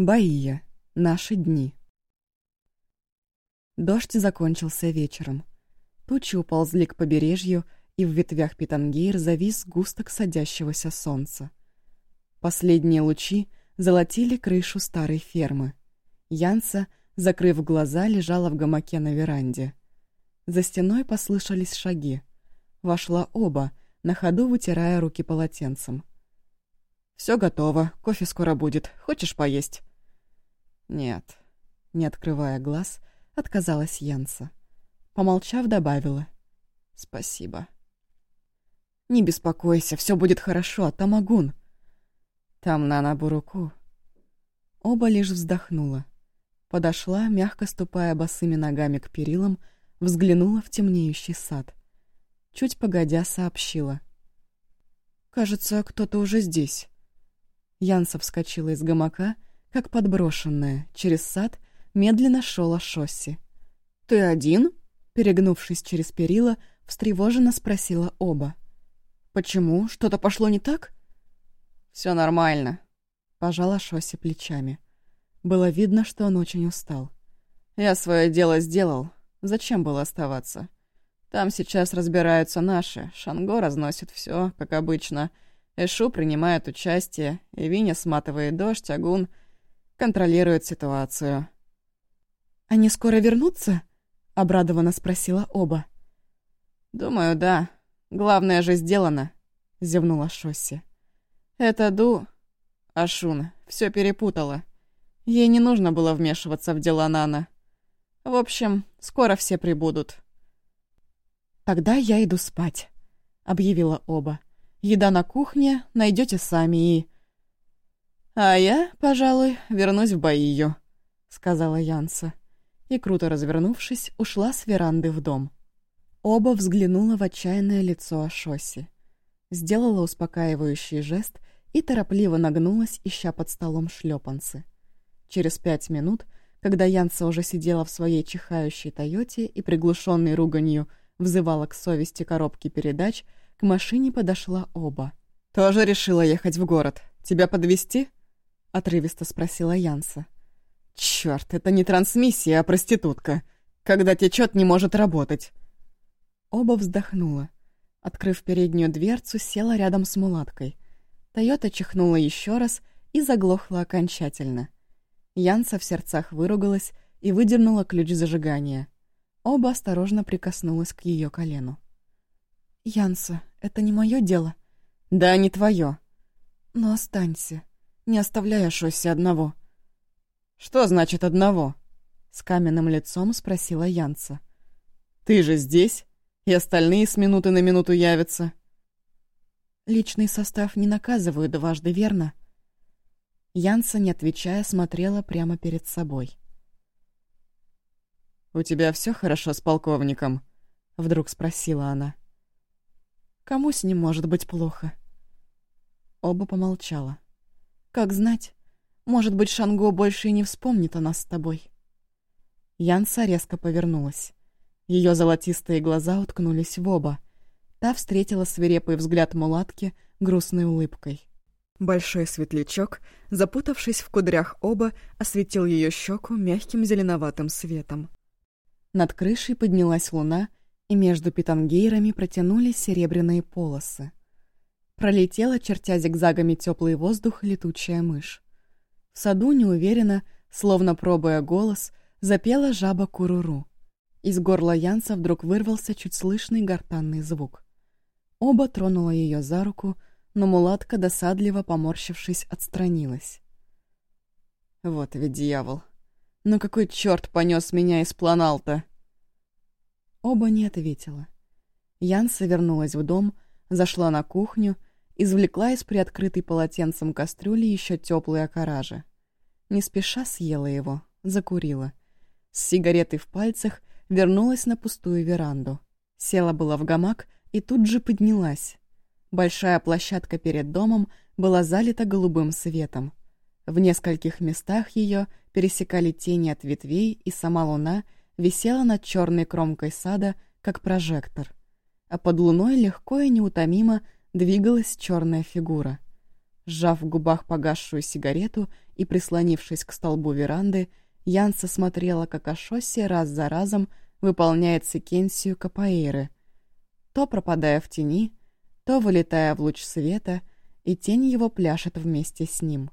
Баия. Наши дни. Дождь закончился вечером. Тучи уползли к побережью, и в ветвях Питангейр завис густок садящегося солнца. Последние лучи золотили крышу старой фермы. Янса, закрыв глаза, лежала в гамаке на веранде. За стеной послышались шаги. Вошла оба, на ходу вытирая руки полотенцем. Все готово, кофе скоро будет. Хочешь поесть?» «Нет», — не открывая глаз, отказалась Янса. Помолчав, добавила. «Спасибо». «Не беспокойся, все будет хорошо, Тамагун». «Там на Набуруку». Оба лишь вздохнула. Подошла, мягко ступая босыми ногами к перилам, взглянула в темнеющий сад. Чуть погодя сообщила. «Кажется, кто-то уже здесь». Янса вскочила из гамака, как подброшенная, через сад медленно шел Ашосси. «Ты один?» Перегнувшись через перила, встревоженно спросила оба. «Почему? Что-то пошло не так?» Все нормально», — пожала Шосси плечами. Было видно, что он очень устал. «Я свое дело сделал. Зачем было оставаться? Там сейчас разбираются наши. Шанго разносит все, как обычно. Эшу принимает участие, и Виня сматывает дождь, Агун контролирует ситуацию. «Они скоро вернутся?» — обрадованно спросила оба. «Думаю, да. Главное же сделано», — зевнула Шосси. «Это Ду...» Ашун все перепутала. Ей не нужно было вмешиваться в дела Нана. В общем, скоро все прибудут. «Тогда я иду спать», — объявила оба. Еда на кухне, найдете сами и...» «А я, пожалуй, вернусь в Баию», — сказала Янса. И, круто развернувшись, ушла с веранды в дом. Оба взглянула в отчаянное лицо Ашоси. Сделала успокаивающий жест и торопливо нагнулась, ища под столом шлепанцы. Через пять минут, когда Янса уже сидела в своей чихающей Тойоте и приглушенной руганью взывала к совести коробки передач, к машине подошла оба. «Тоже решила ехать в город. Тебя подвести? Отрывисто спросила Янса. «Чёрт, это не трансмиссия, а проститутка. Когда течет, не может работать». Оба вздохнула. Открыв переднюю дверцу, села рядом с мулаткой. Тойота чихнула еще раз и заглохла окончательно. Янса в сердцах выругалась и выдернула ключ зажигания. Оба осторожно прикоснулась к ее колену. «Янса, это не мое дело». «Да, не твое. «Но останься. Не оставляй Ашоси одного». «Что значит одного?» С каменным лицом спросила Янса. «Ты же здесь, и остальные с минуты на минуту явятся». «Личный состав не наказывают дважды, верно?» Янса, не отвечая, смотрела прямо перед собой. «У тебя все хорошо с полковником?» — вдруг спросила она. Кому с ним может быть плохо?» Оба помолчала. «Как знать, может быть, Шанго больше и не вспомнит о нас с тобой». Янса резко повернулась. Ее золотистые глаза уткнулись в оба. Та встретила свирепый взгляд мулатки грустной улыбкой. Большой светлячок, запутавшись в кудрях оба, осветил ее щеку мягким зеленоватым светом. Над крышей поднялась луна и между питангейрами протянулись серебряные полосы. Пролетела, чертя зигзагами теплый воздух, летучая мышь. В саду неуверенно, словно пробуя голос, запела жаба Куруру. Из горла Янса вдруг вырвался чуть слышный гортанный звук. Оба тронула ее за руку, но мулатка, досадливо поморщившись, отстранилась. «Вот ведь дьявол! Ну какой черт понес меня из планалта?» Оба не ответила. Янса вернулась в дом, зашла на кухню, извлекла из приоткрытой полотенцем кастрюли еще теплые окаражи. Не спеша съела его, закурила. С сигаретой в пальцах вернулась на пустую веранду. Села была в гамак и тут же поднялась. Большая площадка перед домом была залита голубым светом. В нескольких местах ее пересекали тени от ветвей, и сама луна — висела над черной кромкой сада, как прожектор, а под луной легко и неутомимо двигалась черная фигура. Сжав в губах погасшую сигарету и прислонившись к столбу веранды, Янса смотрела, как Ашоси раз за разом выполняет секенсию капоэйры, то пропадая в тени, то вылетая в луч света, и тень его пляшет вместе с ним.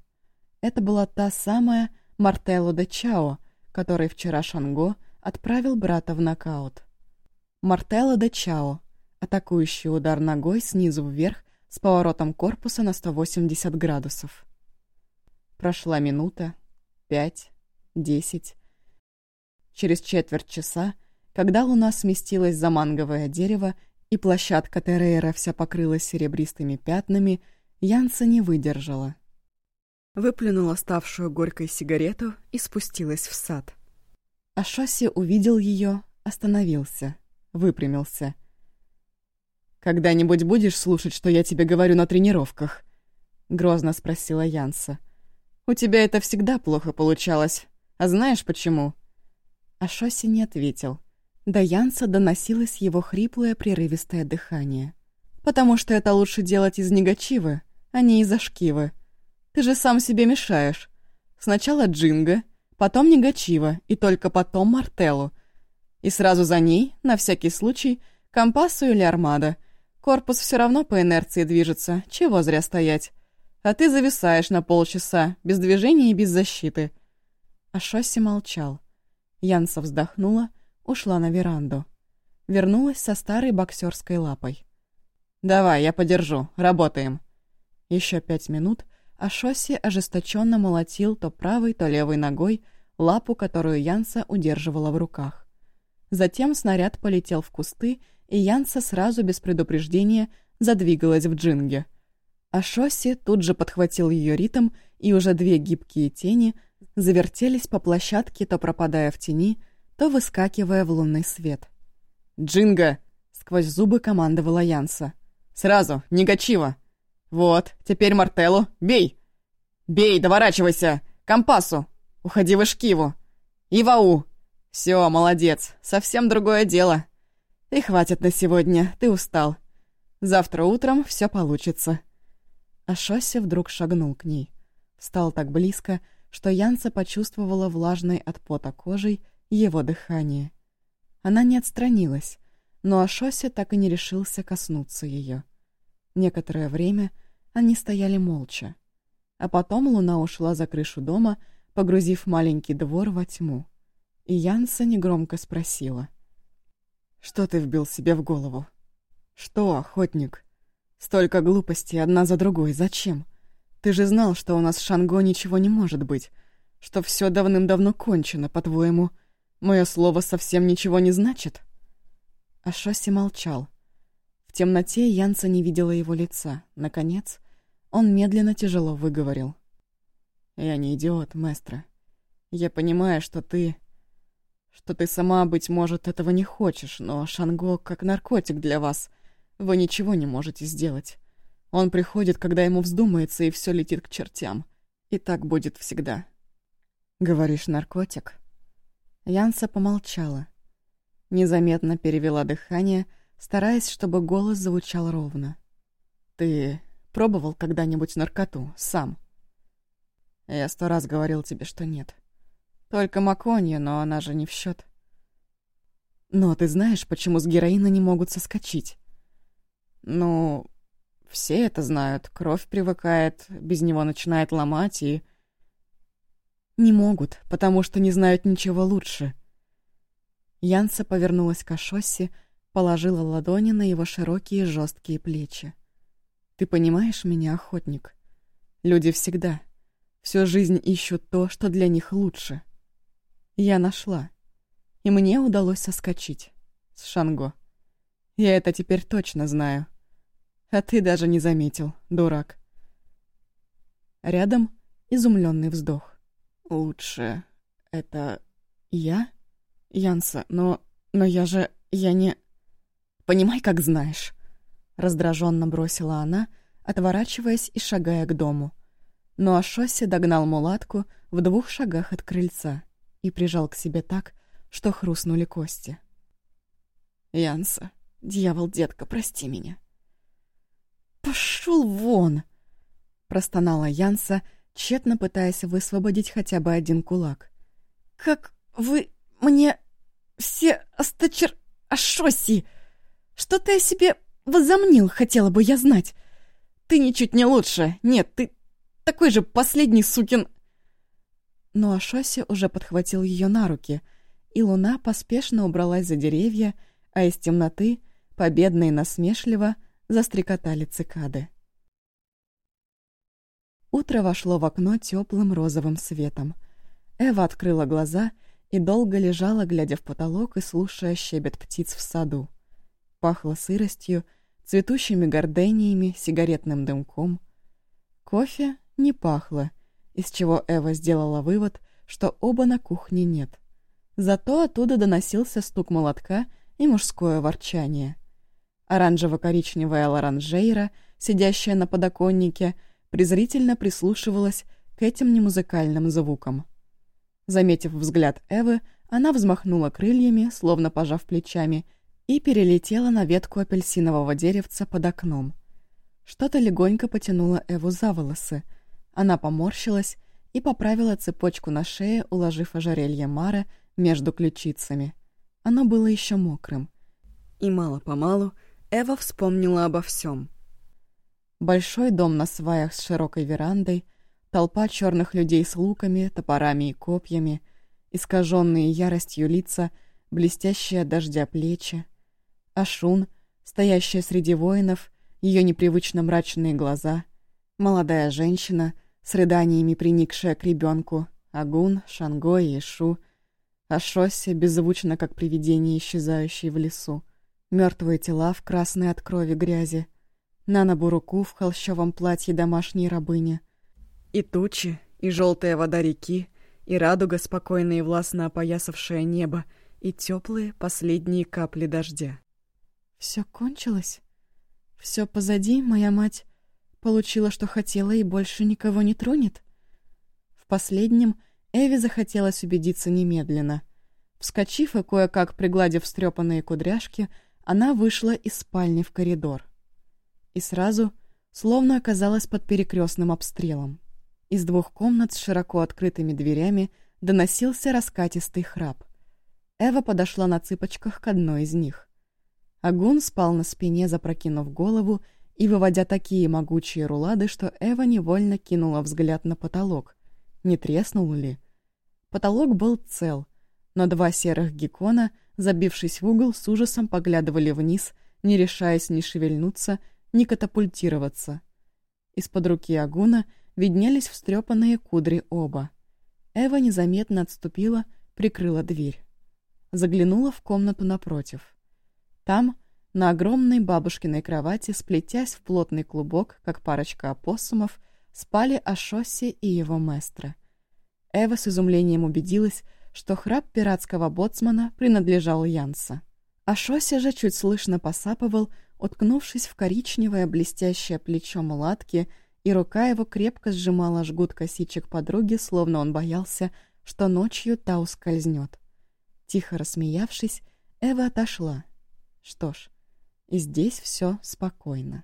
Это была та самая Мартелло де Чао, которой вчера Шанго отправил брата в нокаут. Мартелло де Чао, атакующий удар ногой снизу вверх с поворотом корпуса на 180 градусов. Прошла минута, пять, десять. Через четверть часа, когда луна сместилась за манговое дерево и площадка Террейра вся покрылась серебристыми пятнами, Янса не выдержала. Выплюнула ставшую горькой сигарету и спустилась в сад. А Шосси увидел ее, остановился, выпрямился — «Когда-нибудь будешь слушать, что я тебе говорю на тренировках?» — грозно спросила Янса. «У тебя это всегда плохо получалось. А знаешь почему?» А Шоси не ответил. До Янса доносилось его хриплое прерывистое дыхание. «Потому что это лучше делать из негативы, а не из ашкивы. Ты же сам себе мешаешь. Сначала джинга, потом негатива и только потом мартеллу. И сразу за ней, на всякий случай, компассу или армада — Корпус все равно по инерции движется, чего зря стоять. А ты зависаешь на полчаса, без движения и без защиты. А Шосси молчал. Янса вздохнула, ушла на веранду. Вернулась со старой боксерской лапой. «Давай, я подержу, работаем». Еще пять минут, а Шосси ожесточенно молотил то правой, то левой ногой лапу, которую Янса удерживала в руках. Затем снаряд полетел в кусты и Янса сразу без предупреждения задвигалась в джинге. А Шосси тут же подхватил ее ритм, и уже две гибкие тени завертелись по площадке, то пропадая в тени, то выскакивая в лунный свет. «Джинга!» — сквозь зубы командовала Янса. «Сразу, негачиво! Вот, теперь Мартеллу, бей! Бей, доворачивайся! Компасу! Уходи в Ишкиву! И Вау! Все, молодец, совсем другое дело!» И хватит на сегодня, ты устал. Завтра утром все получится». А Шосси вдруг шагнул к ней. Встал так близко, что Янца почувствовала влажной от пота кожей его дыхание. Она не отстранилась, но Ашоси так и не решился коснуться ее. Некоторое время они стояли молча. А потом луна ушла за крышу дома, погрузив маленький двор во тьму. И Янса негромко спросила. Что ты вбил себе в голову? Что, охотник? Столько глупостей одна за другой, зачем? Ты же знал, что у нас в Шанго ничего не может быть, что все давным-давно кончено, по-твоему. Мое слово совсем ничего не значит? А Шосси молчал. В темноте Янца не видела его лица. Наконец, он медленно тяжело выговорил. «Я не идиот, маэстро. Я понимаю, что ты что ты сама, быть может, этого не хочешь, но Шанго как наркотик для вас. Вы ничего не можете сделать. Он приходит, когда ему вздумается, и все летит к чертям. И так будет всегда. Говоришь, наркотик? Янса помолчала. Незаметно перевела дыхание, стараясь, чтобы голос звучал ровно. Ты пробовал когда-нибудь наркоту сам? Я сто раз говорил тебе, что нет. Только Маконья, но она же не в счет. Но ты знаешь, почему с героина не могут соскочить? Ну, все это знают. Кровь привыкает, без него начинает ломать и... Не могут, потому что не знают ничего лучше. Янса повернулась к Ашосси, положила ладони на его широкие жесткие плечи. «Ты понимаешь меня, охотник? Люди всегда, всю жизнь ищут то, что для них лучше. Я нашла. И мне удалось соскочить. С Шанго. Я это теперь точно знаю. А ты даже не заметил, дурак. Рядом изумленный вздох. Лучше это я? Янса, но... но я же... я не... Понимай, как знаешь. Раздраженно бросила она, отворачиваясь и шагая к дому. Но Ашоси догнал мулатку в двух шагах от крыльца и прижал к себе так, что хрустнули кости. «Янса, дьявол, детка, прости меня». «Пошел вон!» простонала Янса, тщетно пытаясь высвободить хотя бы один кулак. «Как вы мне все осточер... Ашоси! Что ты о себе возомнил, хотела бы я знать? Ты ничуть не лучше. Нет, ты такой же последний сукин...» Но Ашоси уже подхватил ее на руки, и луна поспешно убралась за деревья, а из темноты, победно и насмешливо, застрекотали цикады. Утро вошло в окно теплым розовым светом. Эва открыла глаза и долго лежала, глядя в потолок и слушая щебет птиц в саду. Пахло сыростью, цветущими гордениями, сигаретным дымком. Кофе не пахло, из чего Эва сделала вывод, что оба на кухне нет. Зато оттуда доносился стук молотка и мужское ворчание. Оранжево-коричневая лоранжейра, сидящая на подоконнике, презрительно прислушивалась к этим немузыкальным звукам. Заметив взгляд Эвы, она взмахнула крыльями, словно пожав плечами, и перелетела на ветку апельсинового деревца под окном. Что-то легонько потянуло Эву за волосы. Она поморщилась и поправила цепочку на шее, уложив ожерелье Мары между ключицами. Оно было еще мокрым. И мало-помалу Эва вспомнила обо всем. Большой дом на сваях с широкой верандой, толпа черных людей с луками, топорами и копьями, искаженные яростью лица, блестящие от дождя плечи, Ашун, стоящая среди воинов, ее непривычно мрачные глаза, молодая женщина с рыданиями приникшая к ребенку, Агун, Шанго и Ишу, Ашоси, беззвучно, как привидение, исчезающее в лесу, мертвые тела в красной от крови грязи, Нана Буруку в холщовом платье домашней рабыни, и тучи, и желтая вода реки, и радуга, спокойно и властно опоясавшая небо, и теплые последние капли дождя. Все кончилось? Все позади, моя мать получила, что хотела, и больше никого не тронет? В последнем Эви захотелось убедиться немедленно. Вскочив и кое-как пригладив встрепанные кудряшки, она вышла из спальни в коридор. И сразу, словно оказалась под перекрестным обстрелом. Из двух комнат с широко открытыми дверями доносился раскатистый храп. Эва подошла на цыпочках к одной из них. Агун спал на спине, запрокинув голову и выводя такие могучие рулады, что Эва невольно кинула взгляд на потолок. Не треснул ли? Потолок был цел, но два серых геккона, забившись в угол, с ужасом поглядывали вниз, не решаясь ни шевельнуться, ни катапультироваться. Из-под руки Агуна виднелись встрепанные кудри оба. Эва незаметно отступила, прикрыла дверь. Заглянула в комнату напротив. Там, на огромной бабушкиной кровати, сплетясь в плотный клубок, как парочка опоссумов, спали Ашоси и его маэстро. Эва с изумлением убедилась, что храп пиратского боцмана принадлежал Янса. Ашоси же чуть слышно посапывал, уткнувшись в коричневое блестящее плечо мулатки, и рука его крепко сжимала жгут косичек подруги, словно он боялся, что ночью та ускользнет. Тихо рассмеявшись, Эва отошла, что ж, и здесь все спокойно.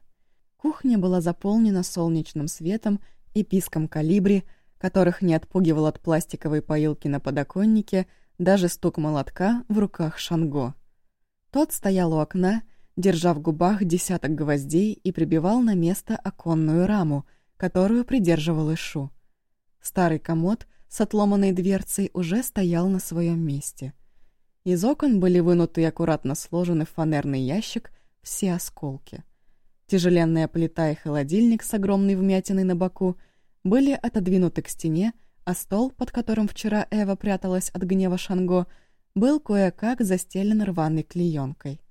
Кухня была заполнена солнечным светом и писком калибри, которых не отпугивал от пластиковой поилки на подоконнике даже стук молотка в руках Шанго. Тот стоял у окна, держа в губах десяток гвоздей и прибивал на место оконную раму, которую придерживал Ишу. Старый комод с отломанной дверцей уже стоял на своем месте. Из окон были вынуты и аккуратно сложены в фанерный ящик все осколки. Тяжеленная плита и холодильник с огромной вмятиной на боку были отодвинуты к стене, а стол, под которым вчера Эва пряталась от гнева Шанго, был кое-как застелен рваной клеенкой.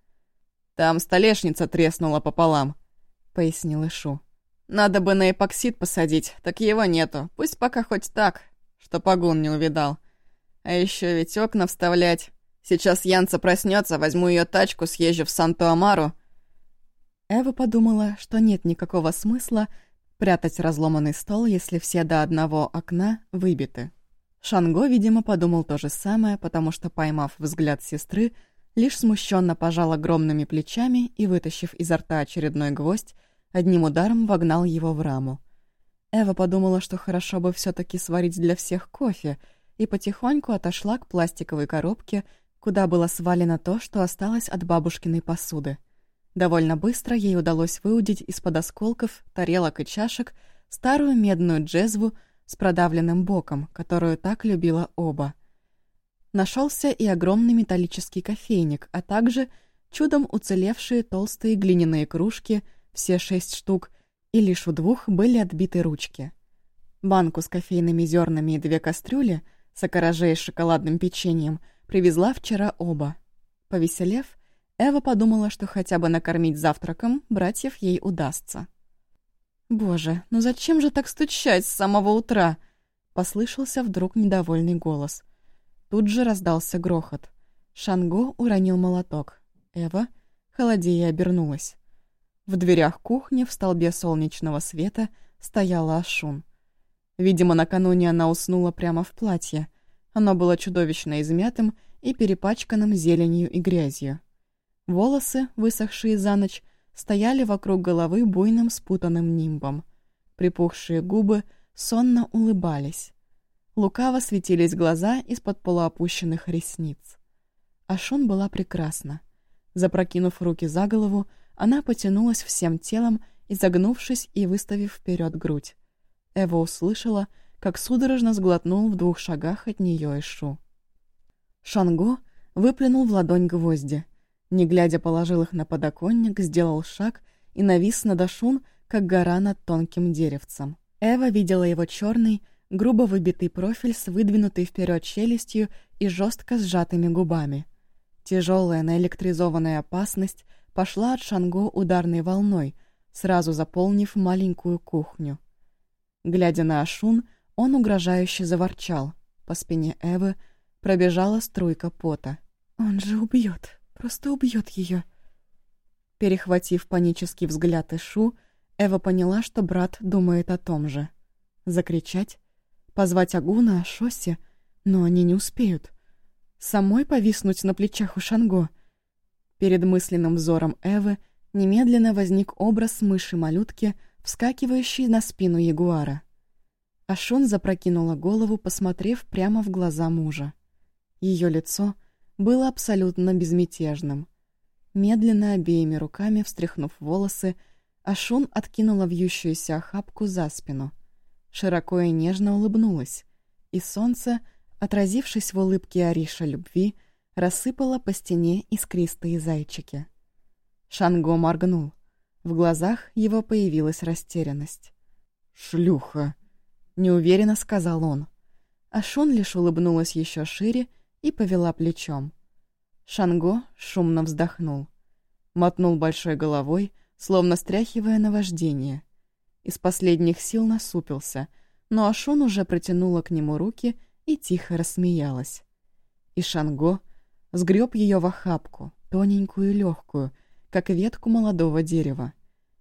«Там столешница треснула пополам», — пояснил Ишу. «Надо бы на эпоксид посадить, так его нету. Пусть пока хоть так, что погон не увидал. А еще ведь окна вставлять. Сейчас Янца проснется, возьму ее тачку, съезжу в Санту-Амару». Эва подумала, что нет никакого смысла прятать разломанный стол, если все до одного окна выбиты. Шанго, видимо, подумал то же самое, потому что, поймав взгляд сестры, лишь смущенно пожал огромными плечами и, вытащив изо рта очередной гвоздь, одним ударом вогнал его в раму. Эва подумала, что хорошо бы все таки сварить для всех кофе, и потихоньку отошла к пластиковой коробке, куда было свалено то, что осталось от бабушкиной посуды. Довольно быстро ей удалось выудить из-под осколков, тарелок и чашек старую медную джезву с продавленным боком, которую так любила оба. Нашелся и огромный металлический кофейник, а также чудом уцелевшие толстые глиняные кружки, все шесть штук, и лишь у двух были отбиты ручки. Банку с кофейными зернами и две кастрюли с окорожей с шоколадным печеньем привезла вчера оба. Повеселев, Эва подумала, что хотя бы накормить завтраком братьев ей удастся. «Боже, ну зачем же так стучать с самого утра?» — послышался вдруг недовольный голос. Тут же раздался грохот. Шанго уронил молоток. Эва, холодея, обернулась. В дверях кухни в столбе солнечного света стояла Ашун. Видимо, накануне она уснула прямо в платье. Оно было чудовищно измятым и перепачканным зеленью и грязью. Волосы, высохшие за ночь, стояли вокруг головы буйным спутанным нимбом. Припухшие губы сонно улыбались. Лукаво светились глаза из-под полуопущенных ресниц. Ашун была прекрасна. Запрокинув руки за голову, она потянулась всем телом, изогнувшись и выставив вперед грудь. Эва услышала, как судорожно сглотнул в двух шагах от нее Ишу. Шанго выплюнул в ладонь гвозди. Не глядя, положил их на подоконник, сделал шаг и навис над Ашун, как гора над тонким деревцем. Эва видела его черный, грубо выбитый профиль с выдвинутой вперед челюстью и жестко сжатыми губами. Тяжелая наэлектризованная опасность пошла от Шанго ударной волной, сразу заполнив маленькую кухню. Глядя на Ашун, он угрожающе заворчал. По спине Эвы пробежала струйка пота. «Он же убьет, Просто убьет ее. Перехватив панический взгляд Ишу, Эва поняла, что брат думает о том же. Закричать? Позвать Агуна, Шоссе? Но они не успеют. Самой повиснуть на плечах у Шанго? Перед мысленным взором Эвы немедленно возник образ мыши-малютки, вскакивающей на спину ягуара. Ашун запрокинула голову, посмотрев прямо в глаза мужа. Ее лицо — было абсолютно безмятежным. Медленно обеими руками встряхнув волосы, Ашун откинула вьющуюся охапку за спину. Широко и нежно улыбнулась, и солнце, отразившись в улыбке Ариша любви, рассыпало по стене искристые зайчики. Шанго моргнул. В глазах его появилась растерянность. «Шлюха!» — неуверенно сказал он. Ашун лишь улыбнулась еще шире и повела плечом. Шанго шумно вздохнул. Мотнул большой головой, словно стряхивая наваждение. Из последних сил насупился, но Ашун уже протянула к нему руки и тихо рассмеялась. И Шанго сгреб ее в охапку, тоненькую и легкую, как ветку молодого дерева.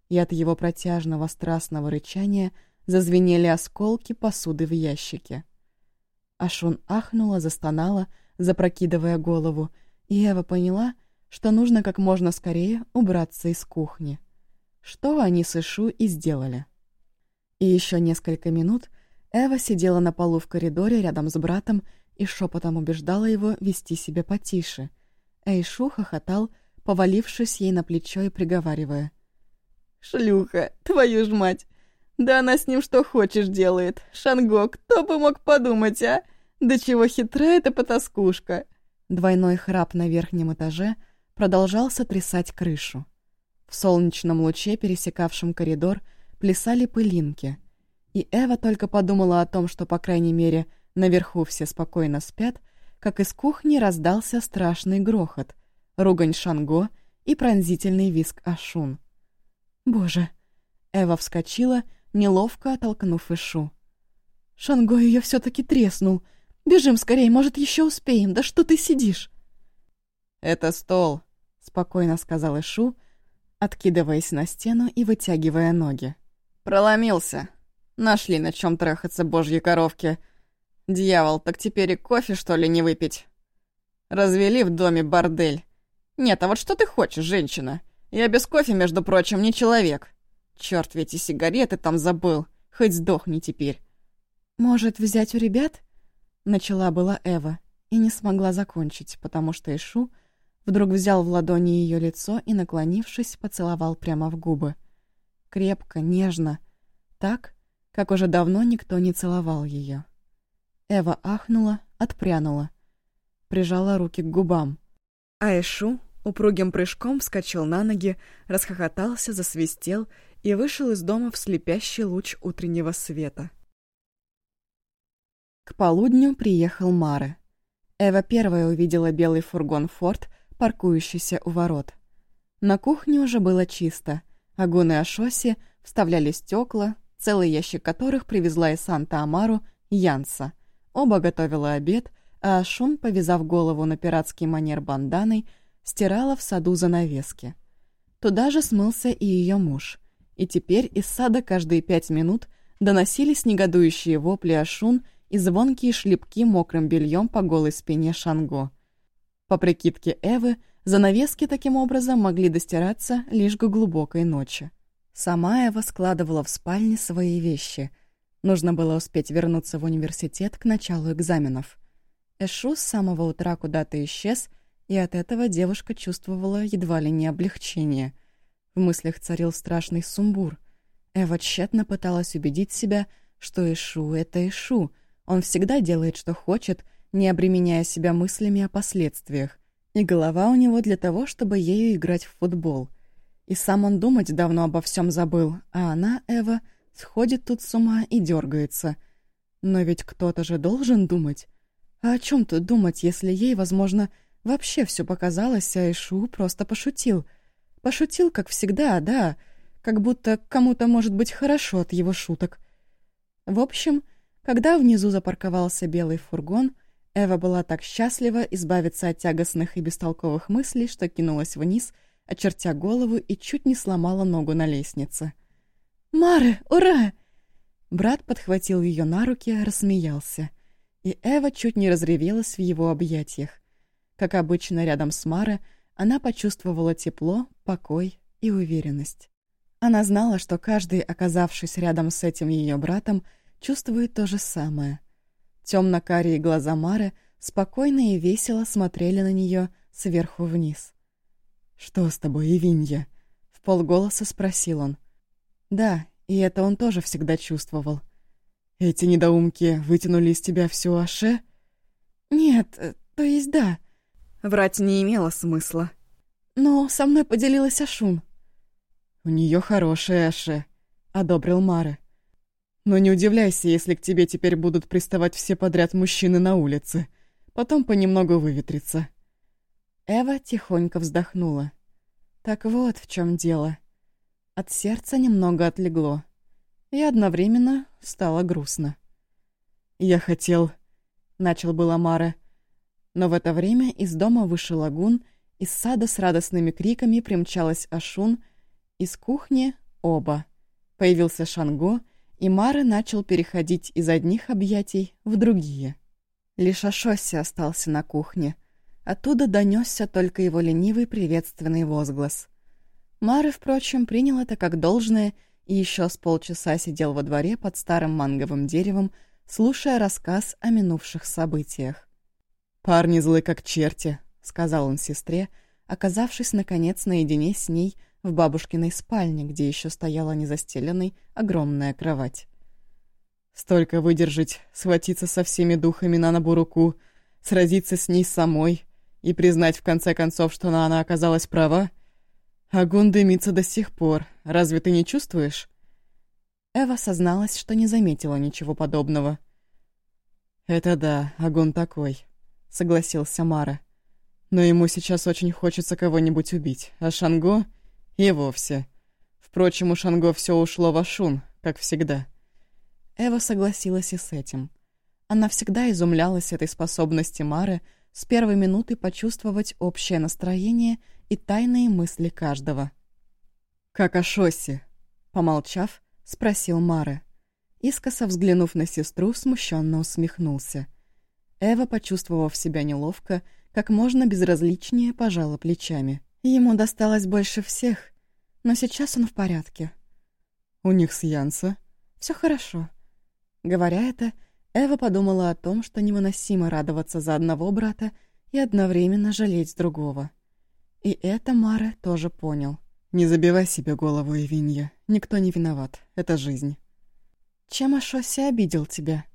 И от его протяжного страстного рычания зазвенели осколки посуды в ящике. Ашун ахнула, застонала, запрокидывая голову, и Эва поняла, что нужно как можно скорее убраться из кухни. Что они с Ишу и сделали. И еще несколько минут Эва сидела на полу в коридоре рядом с братом и шепотом убеждала его вести себя потише. А Ишу хохотал, повалившись ей на плечо и приговаривая. «Шлюха, твою ж мать! Да она с ним что хочешь делает! Шанго, кто бы мог подумать, а? Да чего хитра эта потаскушка!» Двойной храп на верхнем этаже продолжал сотрясать крышу. В солнечном луче, пересекавшем коридор, плясали пылинки. И Эва только подумала о том, что, по крайней мере, наверху все спокойно спят, как из кухни раздался страшный грохот, ругань Шанго и пронзительный виск Ашун. «Боже!» Эва вскочила, неловко оттолкнув Ишу. «Шанго ее все таки треснул!» Бежим скорее, может, еще успеем. Да что ты сидишь?» «Это стол», — спокойно сказал Ишу, откидываясь на стену и вытягивая ноги. «Проломился. Нашли на чем трахаться божьи коровки. Дьявол, так теперь и кофе, что ли, не выпить? Развели в доме бордель. Нет, а вот что ты хочешь, женщина? Я без кофе, между прочим, не человек. Черт, ведь и сигареты там забыл. хоть сдохни теперь». «Может, взять у ребят?» Начала была Эва и не смогла закончить, потому что Ишу вдруг взял в ладони ее лицо и, наклонившись, поцеловал прямо в губы. Крепко, нежно, так, как уже давно никто не целовал ее. Эва ахнула, отпрянула, прижала руки к губам. А Ишу упругим прыжком вскочил на ноги, расхохотался, засвистел и вышел из дома в слепящий луч утреннего света. К полудню приехал Мара. Эва первая увидела белый фургон «Форд», паркующийся у ворот. На кухне уже было чисто. И Ашоси вставляли стекла, целый ящик которых привезла из Санта-Амару Янса. Оба готовила обед, а Ашун, повязав голову на пиратский манер банданой, стирала в саду занавески. Туда же смылся и ее муж. И теперь из сада каждые пять минут доносились негодующие вопли Ашун и звонкие шлепки мокрым бельем по голой спине Шанго. По прикидке Эвы, занавески таким образом могли достираться лишь к глубокой ночи. Сама Эва складывала в спальне свои вещи. Нужно было успеть вернуться в университет к началу экзаменов. Эшу с самого утра куда-то исчез, и от этого девушка чувствовала едва ли не облегчение. В мыслях царил страшный сумбур. Эва тщетно пыталась убедить себя, что Ишу — это Ишу, он всегда делает, что хочет, не обременяя себя мыслями о последствиях. И голова у него для того, чтобы ею играть в футбол. И сам он думать давно обо всем забыл, а она, Эва, сходит тут с ума и дергается. Но ведь кто-то же должен думать. А о чем тут думать, если ей, возможно, вообще все показалось, а Ишу просто пошутил? Пошутил, как всегда, да, как будто кому-то может быть хорошо от его шуток. В общем, когда внизу запарковался белый фургон, Эва была так счастлива избавиться от тягостных и бестолковых мыслей, что кинулась вниз, очертя голову и чуть не сломала ногу на лестнице. «Мары, ура!» Брат подхватил ее на руки, рассмеялся. И Эва чуть не разревелась в его объятиях. Как обычно, рядом с Маре она почувствовала тепло, покой и уверенность. Она знала, что каждый, оказавшись рядом с этим ее братом, — чувствует то же самое. Темно-карие глаза Мары спокойно и весело смотрели на нее сверху вниз. «Что с тобой, Ивинья?» — в полголоса спросил он. Да, и это он тоже всегда чувствовал. «Эти недоумки вытянули из тебя всю Аше?» «Нет, то есть да». Врать не имело смысла. «Но со мной поделилась Ашун». «У нее хорошая Аше», — одобрил Мара. Но не удивляйся, если к тебе теперь будут приставать все подряд мужчины на улице. Потом понемногу выветрится». Эва тихонько вздохнула. Так вот в чем дело. От сердца немного отлегло. И одновременно стало грустно. «Я хотел...» — начал было Мара. Но в это время из дома вышел Агун, из сада с радостными криками примчалась Ашун, из кухни — оба. Появился Шанго — и Мара начал переходить из одних объятий в другие. Лишь Ашоси остался на кухне. Оттуда донесся только его ленивый приветственный возглас. Мара, впрочем, принял это как должное и еще с полчаса сидел во дворе под старым манговым деревом, слушая рассказ о минувших событиях. «Парни злы как черти», — сказал он сестре, оказавшись, наконец, наедине с ней — в бабушкиной спальне, где еще стояла незастеленной огромная кровать. Столько выдержать, схватиться со всеми духами на набу сразиться с ней самой и признать в конце концов, что она оказалась права? Огонь дымится до сих пор. Разве ты не чувствуешь? Эва созналась, что не заметила ничего подобного. «Это да, огонь такой», — согласился Мара. «Но ему сейчас очень хочется кого-нибудь убить, а Шанго...» И вовсе. Впрочем, у Шанго все ушло в Ашун, как всегда. Эва согласилась и с этим. Она всегда изумлялась этой способности Мары с первой минуты почувствовать общее настроение и тайные мысли каждого. «Как о Шоссе?» — помолчав, спросил Мара. Искоса взглянув на сестру, смущенно усмехнулся. Эва, почувствовав себя неловко, как можно безразличнее пожала плечами. Ему досталось больше всех, но сейчас он в порядке. «У них с Янса?» Все хорошо». Говоря это, Эва подумала о том, что невыносимо радоваться за одного брата и одновременно жалеть другого. И это Мара тоже понял. «Не забивай себе голову, Ивинья. Никто не виноват. Это жизнь». «Чем Ашоси обидел тебя?»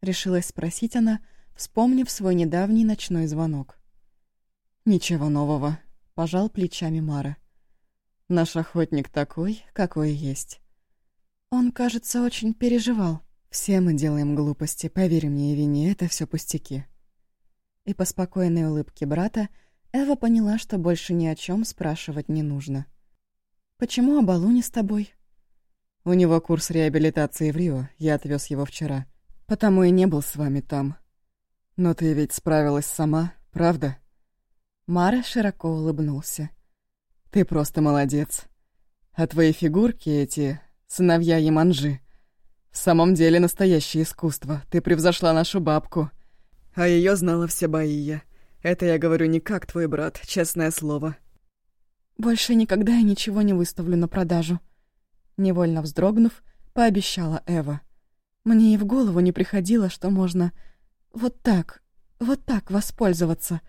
Решилась спросить она, вспомнив свой недавний ночной звонок. «Ничего нового», — пожал плечами Мара. «Наш охотник такой, какой есть». Он, кажется, очень переживал. Все мы делаем глупости, поверь мне, Евине, это все пустяки. И по спокойной улыбке брата Эва поняла, что больше ни о чем спрашивать не нужно. «Почему Абалу не с тобой?» «У него курс реабилитации в Рио, я отвез его вчера. Потому и не был с вами там. Но ты ведь справилась сама, правда?» Мара широко улыбнулся. «Ты просто молодец. А твои фигурки эти, сыновья Яманжи, в самом деле настоящее искусство. Ты превзошла нашу бабку. А ее знала вся Баия. Это я говорю не как твой брат, честное слово. Больше никогда я ничего не выставлю на продажу. Невольно вздрогнув, пообещала Эва. Мне и в голову не приходило, что можно вот так, вот так воспользоваться.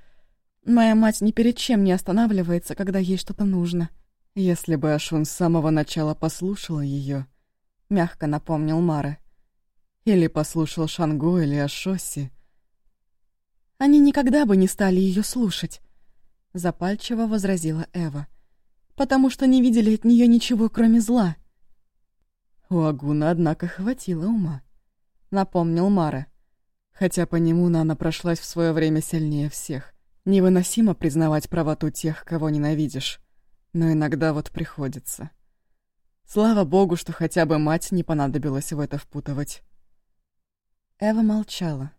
Моя мать ни перед чем не останавливается, когда ей что-то нужно. Если бы Ашун с самого начала послушала ее, мягко напомнил Мара. Или послушал Шангу или Ашоси, они никогда бы не стали ее слушать», — запальчиво возразила Эва. «Потому что не видели от нее ничего, кроме зла». «У Агуна, однако, хватило ума», — напомнил Мара. Хотя по нему Нана прошлась в свое время сильнее всех. Невыносимо признавать правоту тех, кого ненавидишь. Но иногда вот приходится. Слава богу, что хотя бы мать не понадобилось в это впутывать. Эва молчала.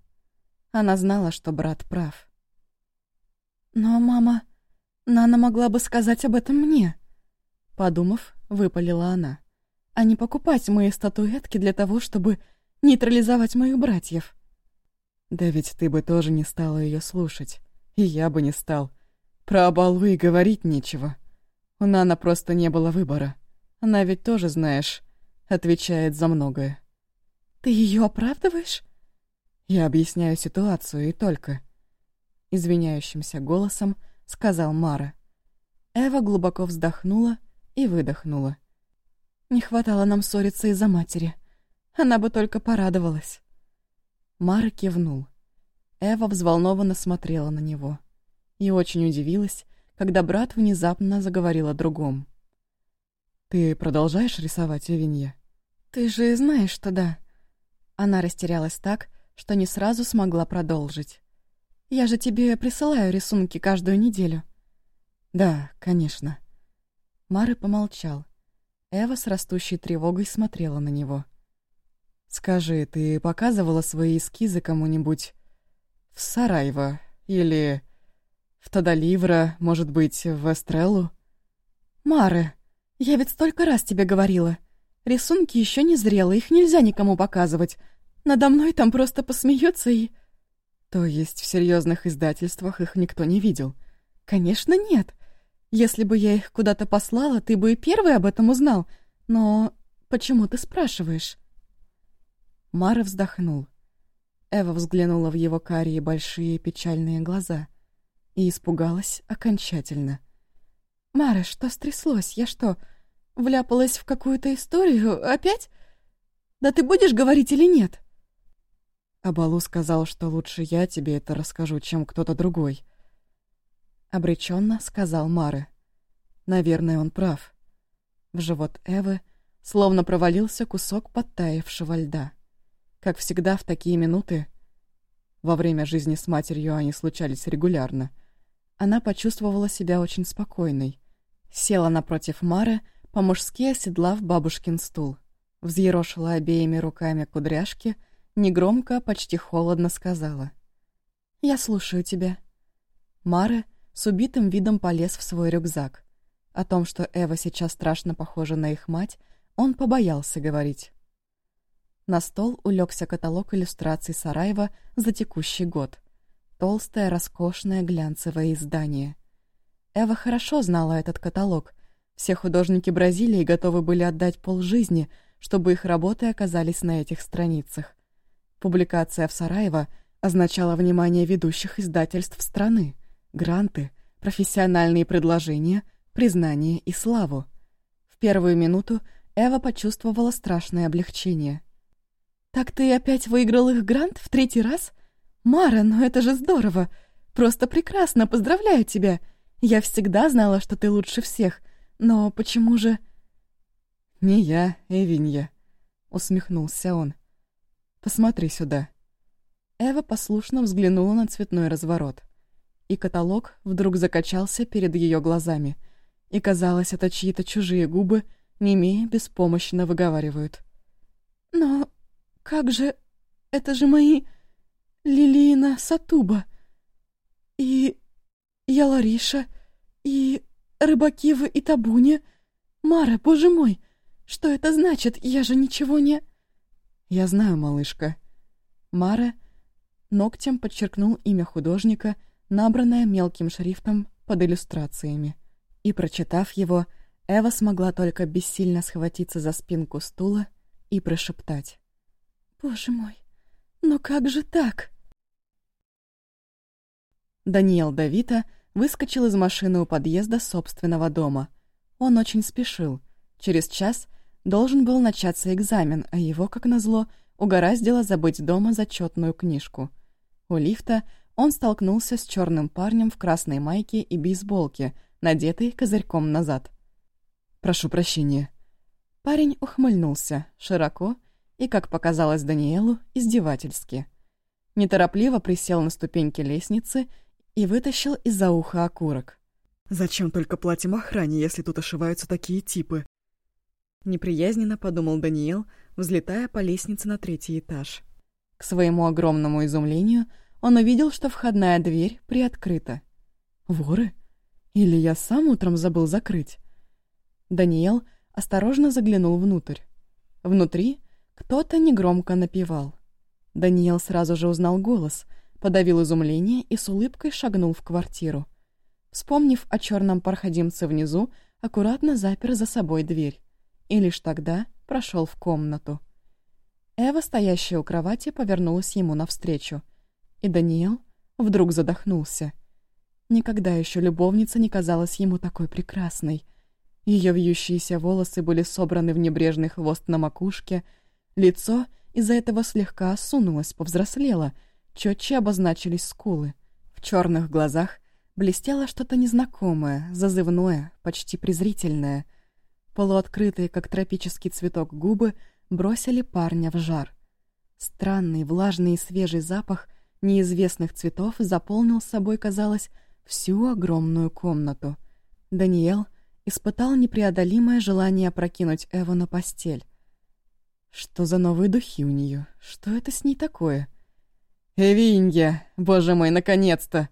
Она знала, что брат прав. «Но, мама, Нана могла бы сказать об этом мне», — подумав, выпалила она, «а не покупать мои статуэтки для того, чтобы нейтрализовать моих братьев». «Да ведь ты бы тоже не стала ее слушать, и я бы не стал. Про Абалу и говорить нечего. У Нана просто не было выбора. Она ведь тоже, знаешь, отвечает за многое». «Ты ее оправдываешь?» Я объясняю ситуацию и только. Извиняющимся голосом сказал Мара. Эва глубоко вздохнула и выдохнула. Не хватало нам ссориться из-за матери. Она бы только порадовалась. Мара кивнул. Эва взволнованно смотрела на него. И очень удивилась, когда брат внезапно заговорил о другом. «Ты продолжаешь рисовать, Эвинья?» «Ты же знаешь, что да». Она растерялась так, что не сразу смогла продолжить. «Я же тебе присылаю рисунки каждую неделю». «Да, конечно». Мары помолчал. Эва с растущей тревогой смотрела на него. «Скажи, ты показывала свои эскизы кому-нибудь в Сараево или в Тадаливра, может быть, в Эстреллу?» «Мары, я ведь столько раз тебе говорила. Рисунки еще не зрелые, их нельзя никому показывать. Надо мной там просто посмеются и...» «То есть в серьезных издательствах их никто не видел?» «Конечно, нет. Если бы я их куда-то послала, ты бы и первый об этом узнал. Но почему ты спрашиваешь?» Мара вздохнул. Эва взглянула в его карие большие печальные глаза и испугалась окончательно. «Мара, что стряслось? Я что, вляпалась в какую-то историю? Опять? Да ты будешь говорить или нет?» А Балу сказал, что лучше я тебе это расскажу, чем кто-то другой. Обреченно сказал Мары. Наверное, он прав. В живот Эвы словно провалился кусок подтаявшего льда. Как всегда в такие минуты, во время жизни с матерью они случались регулярно, она почувствовала себя очень спокойной. Села напротив Мары, по-мужски оседлав бабушкин стул, взъерошила обеими руками кудряшки — негромко, почти холодно сказала. «Я слушаю тебя». Мара с убитым видом полез в свой рюкзак. О том, что Эва сейчас страшно похожа на их мать, он побоялся говорить. На стол улегся каталог иллюстраций Сараева за текущий год. Толстое, роскошное глянцевое издание. Эва хорошо знала этот каталог. Все художники Бразилии готовы были отдать полжизни, чтобы их работы оказались на этих страницах. Публикация в Сараево означала внимание ведущих издательств страны, гранты, профессиональные предложения, признание и славу. В первую минуту Эва почувствовала страшное облегчение. «Так ты опять выиграл их грант в третий раз? Мара, ну это же здорово! Просто прекрасно, поздравляю тебя! Я всегда знала, что ты лучше всех, но почему же...» «Не я, Эвинья», — усмехнулся он. «Посмотри сюда». Эва послушно взглянула на цветной разворот. И каталог вдруг закачался перед ее глазами. И казалось, это чьи-то чужие губы, не имея, беспомощно выговаривают. «Но как же... Это же мои... Лилина Сатуба. И... Я Лариша. И... Рыбакива и Табуня. Мара, боже мой, что это значит? Я же ничего не...» «Я знаю, малышка». Мара ногтем подчеркнул имя художника, набранное мелким шрифтом под иллюстрациями. И, прочитав его, Эва смогла только бессильно схватиться за спинку стула и прошептать. «Боже мой, но как же так?» Даниэл Давита выскочил из машины у подъезда собственного дома. Он очень спешил. Через час должен был начаться экзамен, а его, как назло, угораздило забыть дома зачетную книжку. У лифта он столкнулся с черным парнем в красной майке и бейсболке, надетой козырьком назад. «Прошу прощения». Парень ухмыльнулся, широко и, как показалось Даниэлу, издевательски. Неторопливо присел на ступеньки лестницы и вытащил из-за уха окурок. «Зачем только платим охране, если тут ошиваются такие типы?» Неприязненно подумал Даниэл, взлетая по лестнице на третий этаж. К своему огромному изумлению он увидел, что входная дверь приоткрыта. «Воры? Или я сам утром забыл закрыть?» Даниэл осторожно заглянул внутрь. Внутри кто-то негромко напевал. Даниэл сразу же узнал голос, подавил изумление и с улыбкой шагнул в квартиру. Вспомнив о черном проходимце внизу, аккуратно запер за собой дверь и лишь тогда прошел в комнату. Эва, стоящая у кровати, повернулась ему навстречу, и Даниэл вдруг задохнулся. Никогда еще любовница не казалась ему такой прекрасной. Ее вьющиеся волосы были собраны в небрежный хвост на макушке, лицо из-за этого слегка осунулось, повзрослело, четче обозначились скулы. В черных глазах блестело что-то незнакомое, зазывное, почти презрительное — Полуоткрытые, как тропический цветок, губы бросили парня в жар. Странный, влажный и свежий запах неизвестных цветов заполнил собой, казалось, всю огромную комнату. Даниэл испытал непреодолимое желание опрокинуть Эву на постель. Что за новые духи у нее? Что это с ней такое? «Эвинья! Боже мой, наконец-то!»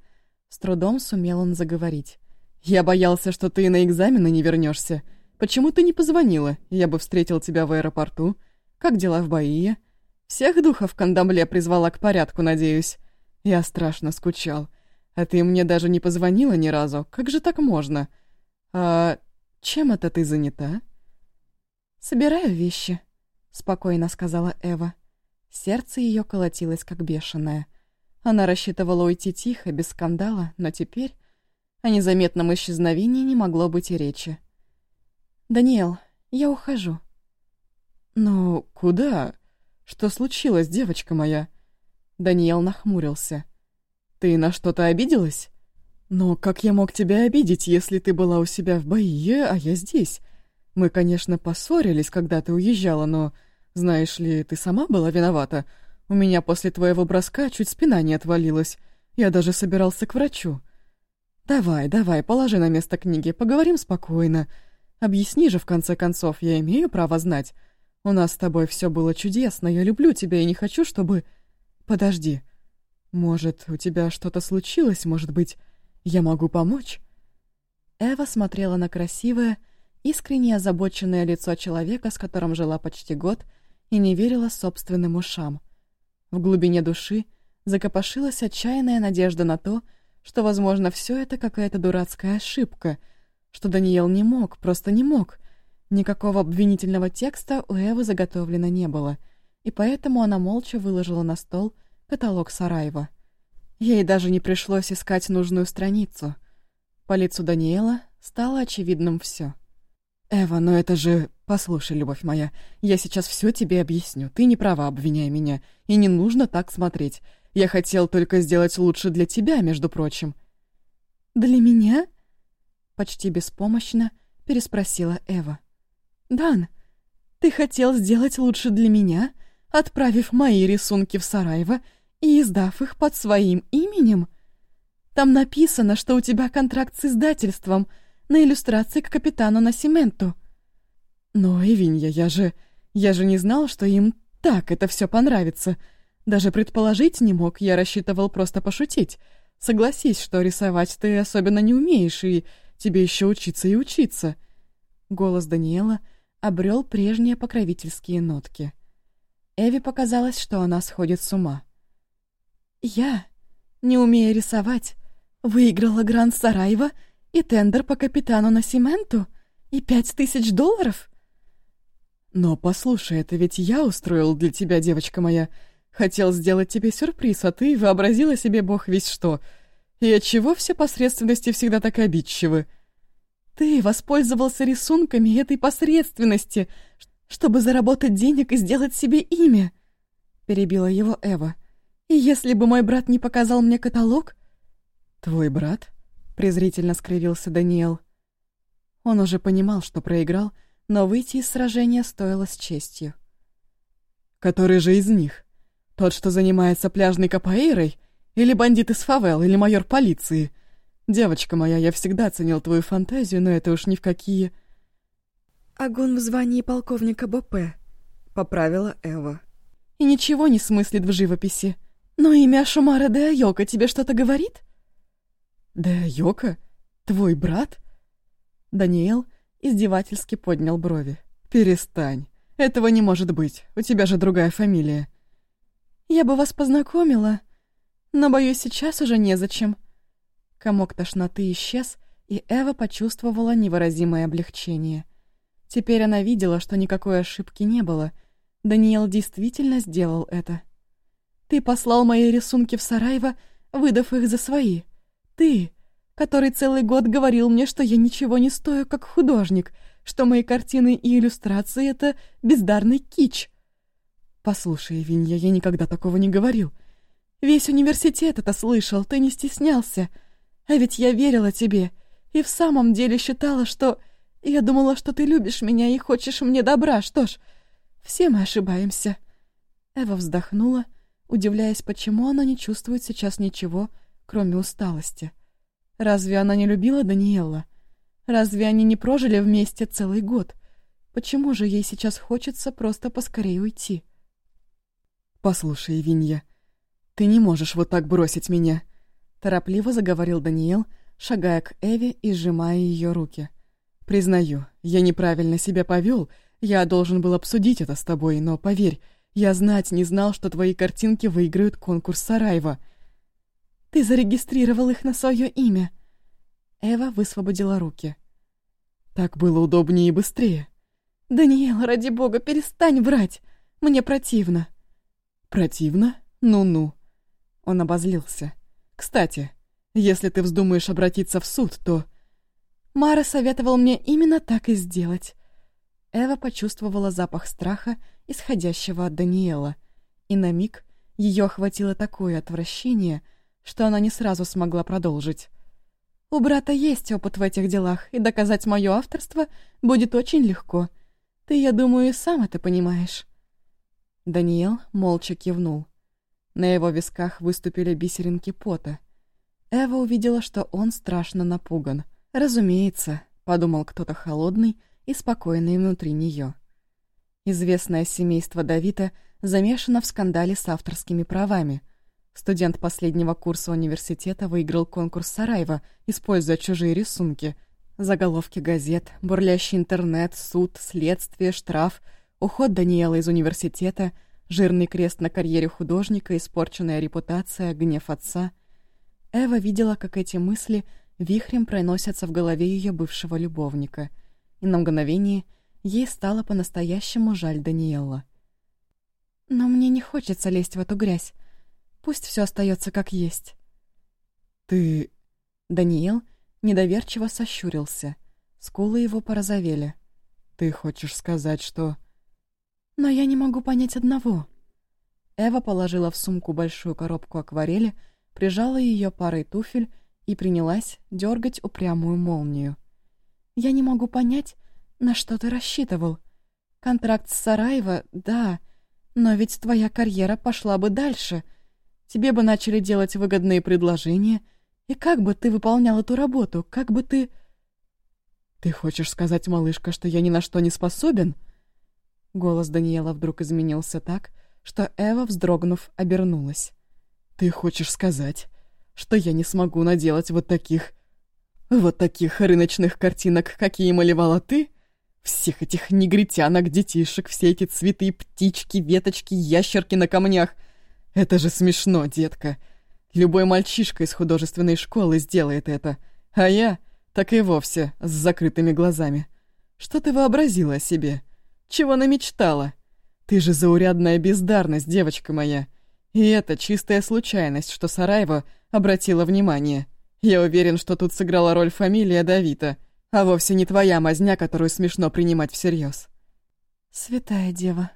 С трудом сумел он заговорить. «Я боялся, что ты на экзамены не вернешься. Почему ты не позвонила? Я бы встретил тебя в аэропорту. Как дела в Баие? Всех духов Кандамле призвала к порядку, надеюсь. Я страшно скучал. А ты мне даже не позвонила ни разу. Как же так можно? А чем это ты занята? Собираю вещи, спокойно сказала Эва. Сердце ее колотилось как бешеное. Она рассчитывала уйти тихо, без скандала, но теперь о незаметном исчезновении не могло быть и речи. «Даниэл, я ухожу». «Но куда? Что случилось, девочка моя?» Даниэл нахмурился. «Ты на что-то обиделась? Но как я мог тебя обидеть, если ты была у себя в Баие, а я здесь? Мы, конечно, поссорились, когда ты уезжала, но, знаешь ли, ты сама была виновата. У меня после твоего броска чуть спина не отвалилась. Я даже собирался к врачу. Давай, давай, положи на место книги, поговорим спокойно». Объясни же, в конце концов, я имею право знать. У нас с тобой все было чудесно, я люблю тебя и не хочу, чтобы... Подожди. Может, у тебя что-то случилось, может быть, я могу помочь?» Эва смотрела на красивое, искренне озабоченное лицо человека, с которым жила почти год, и не верила собственным ушам. В глубине души закопошилась отчаянная надежда на то, что, возможно, все это какая-то дурацкая ошибка — что Даниэл не мог, просто не мог. Никакого обвинительного текста у Эвы заготовлено не было, и поэтому она молча выложила на стол каталог Сараева. Ей даже не пришлось искать нужную страницу. По лицу Даниэла стало очевидным все. «Эва, но это же... Послушай, любовь моя, я сейчас все тебе объясню. Ты не права, обвиняя меня. И не нужно так смотреть. Я хотел только сделать лучше для тебя, между прочим». «Для меня?» Почти беспомощно переспросила Эва. «Дан, ты хотел сделать лучше для меня, отправив мои рисунки в Сараево и издав их под своим именем? Там написано, что у тебя контракт с издательством на иллюстрации к капитану Насименту». «Но, Эвинья, я же... я же не знал, что им так это все понравится. Даже предположить не мог, я рассчитывал просто пошутить. Согласись, что рисовать ты особенно не умеешь, и тебе еще учиться и учиться». Голос Даниэла обрел прежние покровительские нотки. Эви показалось, что она сходит с ума. «Я, не умея рисовать, выиграла Гранд Сараева и тендер по капитану Насименту и пять тысяч долларов?» «Но послушай, это ведь я устроил для тебя, девочка моя. Хотел сделать тебе сюрприз, а ты вообразила себе бог весь что. И отчего все посредственности всегда так обидчивы?» «Ты воспользовался рисунками этой посредственности, чтобы заработать денег и сделать себе имя!» Перебила его Эва. «И если бы мой брат не показал мне каталог...» «Твой брат?» — презрительно скривился Даниэл. Он уже понимал, что проиграл, но выйти из сражения стоило с честью. «Который же из них? Тот, что занимается пляжной капоэйрой? Или бандит из фавел, или майор полиции?» «Девочка моя, я всегда ценил твою фантазию, но это уж ни в какие...» «Огонь в звании полковника БП», — поправила Эва. «И ничего не смыслит в живописи. Но имя Шумара де Айока тебе что-то говорит?» «Де Айока? Твой брат?» Даниэл издевательски поднял брови. «Перестань. Этого не может быть. У тебя же другая фамилия». «Я бы вас познакомила, но, боюсь, сейчас уже незачем», Комок тошноты исчез, и Эва почувствовала невыразимое облегчение. Теперь она видела, что никакой ошибки не было. Даниэл действительно сделал это. «Ты послал мои рисунки в Сараево, выдав их за свои. Ты, который целый год говорил мне, что я ничего не стою как художник, что мои картины и иллюстрации — это бездарный кич». «Послушай, Винья, я никогда такого не говорил». «Весь университет это слышал, ты не стеснялся». А ведь я верила тебе и в самом деле считала, что... Я думала, что ты любишь меня и хочешь мне добра. Что ж, все мы ошибаемся». Эва вздохнула, удивляясь, почему она не чувствует сейчас ничего, кроме усталости. Разве она не любила Даниэла? Разве они не прожили вместе целый год? Почему же ей сейчас хочется просто поскорее уйти? «Послушай, Винья, ты не можешь вот так бросить меня», Торопливо заговорил Даниэл, шагая к Эве и сжимая ее руки. «Признаю, я неправильно себя повел. Я должен был обсудить это с тобой, но поверь, я знать не знал, что твои картинки выиграют конкурс Сараева». «Ты зарегистрировал их на свое имя». Эва высвободила руки. «Так было удобнее и быстрее». «Даниэл, ради бога, перестань врать! Мне противно». «Противно? Ну-ну». Он обозлился. Кстати, если ты вздумаешь обратиться в суд, то...» Мара советовал мне именно так и сделать. Эва почувствовала запах страха, исходящего от Даниэла, и на миг ее охватило такое отвращение, что она не сразу смогла продолжить. «У брата есть опыт в этих делах, и доказать мое авторство будет очень легко. Ты, я думаю, и сам это понимаешь». Даниэл молча кивнул. На его висках выступили бисеринки пота. Эва увидела, что он страшно напуган. «Разумеется», — подумал кто-то холодный и спокойный внутри нее. Известное семейство Давида замешано в скандале с авторскими правами. Студент последнего курса университета выиграл конкурс Сараева, используя чужие рисунки. Заголовки газет, бурлящий интернет, суд, следствие, штраф, уход Даниэла из университета — Жирный крест на карьере художника, испорченная репутация, гнев отца. Эва видела, как эти мысли вихрем проносятся в голове ее бывшего любовника. И на мгновение ей стало по-настоящему жаль Даниэлла. «Но мне не хочется лезть в эту грязь. Пусть все остается как есть». «Ты...» Даниэл недоверчиво сощурился. Скулы его порозовели. «Ты хочешь сказать, что...» «Но я не могу понять одного». Эва положила в сумку большую коробку акварели, прижала ее парой туфель и принялась дергать упрямую молнию. «Я не могу понять, на что ты рассчитывал. Контракт с Сараева, да, но ведь твоя карьера пошла бы дальше. Тебе бы начали делать выгодные предложения. И как бы ты выполнял эту работу? Как бы ты...» «Ты хочешь сказать, малышка, что я ни на что не способен?» Голос Даниэла вдруг изменился так, что Эва, вздрогнув, обернулась. «Ты хочешь сказать, что я не смогу наделать вот таких... вот таких рыночных картинок, какие малевала ты? Всех этих негритянок, детишек, все эти цветы, птички, веточки, ящерки на камнях. Это же смешно, детка. Любой мальчишка из художественной школы сделает это. А я так и вовсе с закрытыми глазами. Что ты вообразила о себе? Чего намечтала? Ты же заурядная бездарность, девочка моя. И это чистая случайность, что Сараева обратила внимание. Я уверен, что тут сыграла роль фамилия Давида, а вовсе не твоя мазня, которую смешно принимать всерьез. «Святая дева,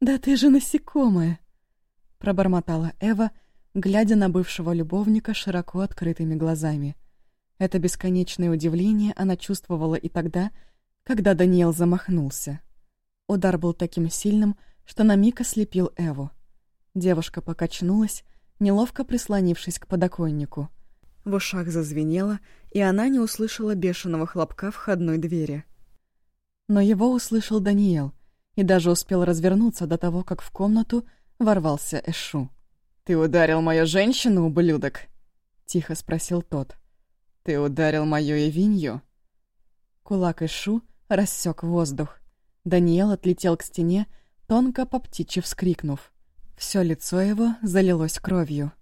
да ты же насекомая!» Пробормотала Эва, глядя на бывшего любовника широко открытыми глазами. Это бесконечное удивление она чувствовала и тогда, когда Даниэл замахнулся. Удар был таким сильным, что на миг ослепил Эву. Девушка покачнулась, неловко прислонившись к подоконнику. В ушах зазвенело, и она не услышала бешеного хлопка входной двери. Но его услышал Даниэл и даже успел развернуться до того, как в комнату ворвался Эшу. «Ты ударил мою женщину, ублюдок?» — тихо спросил тот. «Ты ударил мою Эвинью?» Кулак Эшу рассек воздух. Даниэл отлетел к стене, тонко по птичьи вскрикнув. Все лицо его залилось кровью.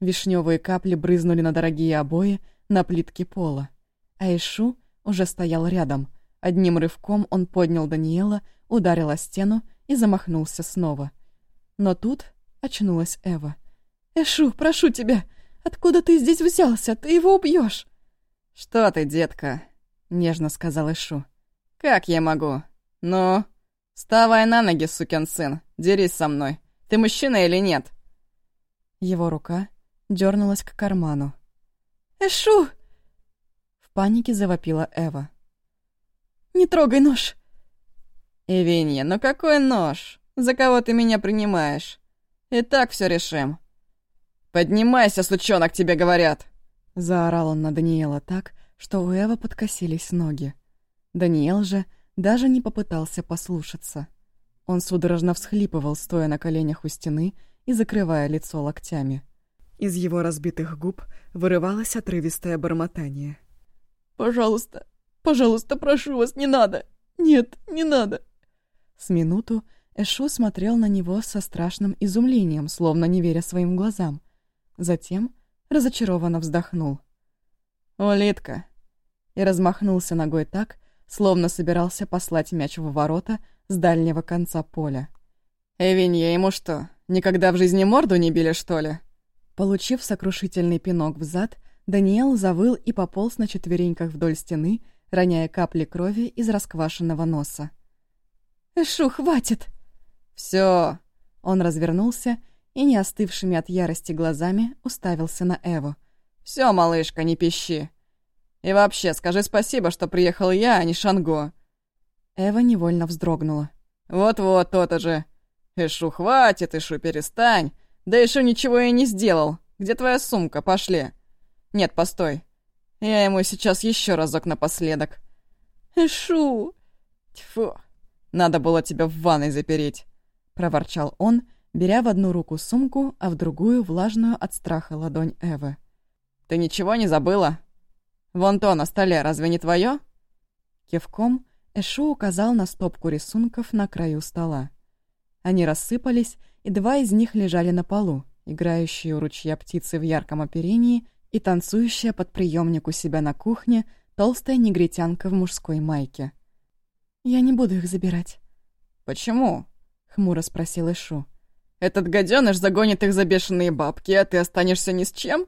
Вишневые капли брызнули на дорогие обои, на плитке пола. А Ишу уже стоял рядом. Одним рывком он поднял Даниэла, ударил о стену и замахнулся снова. Но тут очнулась Эва. «Эшу, прошу тебя! Откуда ты здесь взялся? Ты его убьешь!» «Что ты, детка?» — нежно сказал Ишу. «Как я могу? Ну, вставай на ноги, сукин сын, дерись со мной. Ты мужчина или нет?» Его рука дернулась к карману. «Эшу!» В панике завопила Эва. «Не трогай нож!» «Эвинья, ну какой нож? За кого ты меня принимаешь? И так все решим». «Поднимайся, сучонок, тебе говорят!» Заорал он на Даниэла так, что у Эвы подкосились ноги. Даниэл же даже не попытался послушаться. Он судорожно всхлипывал, стоя на коленях у стены и закрывая лицо локтями. Из его разбитых губ вырывалось отрывистое бормотание. «Пожалуйста, пожалуйста, прошу вас, не надо! Нет, не надо!» С минуту Эшу смотрел на него со страшным изумлением, словно не веря своим глазам. Затем разочарованно вздохнул. «Улитка!» и размахнулся ногой так, словно собирался послать мяч в ворота с дальнего конца поля. «Эвинья, ему что, никогда в жизни морду не били, что ли?» Получив сокрушительный пинок в зад, Даниэл завыл и пополз на четвереньках вдоль стены, роняя капли крови из расквашенного носа. «Эшу, хватит!» «Всё!» Он развернулся и, не остывшими от ярости глазами, уставился на Эву. «Всё, малышка, не пищи! И вообще, скажи спасибо, что приехал я, а не Шанго». Эва невольно вздрогнула. «Вот-вот, то-то же. Ишу, хватит, Ишу, перестань. Да Ишу ничего я не сделал. Где твоя сумка? Пошли». «Нет, постой. Я ему сейчас еще разок напоследок». «Ишу!» «Тьфу, надо было тебя в ванной запереть», — проворчал он, беря в одну руку сумку, а в другую влажную от страха ладонь Эвы. «Ты ничего не забыла?» «Вон то на столе, разве не твое?» Кивком Эшу указал на стопку рисунков на краю стола. Они рассыпались, и два из них лежали на полу, играющие у ручья птицы в ярком оперении и танцующая под приемник у себя на кухне толстая негритянка в мужской майке. Я не буду их забирать». «Почему?» — хмуро спросил Ишу. «Этот гаденыш загонит их за бешеные бабки, а ты останешься ни с чем?»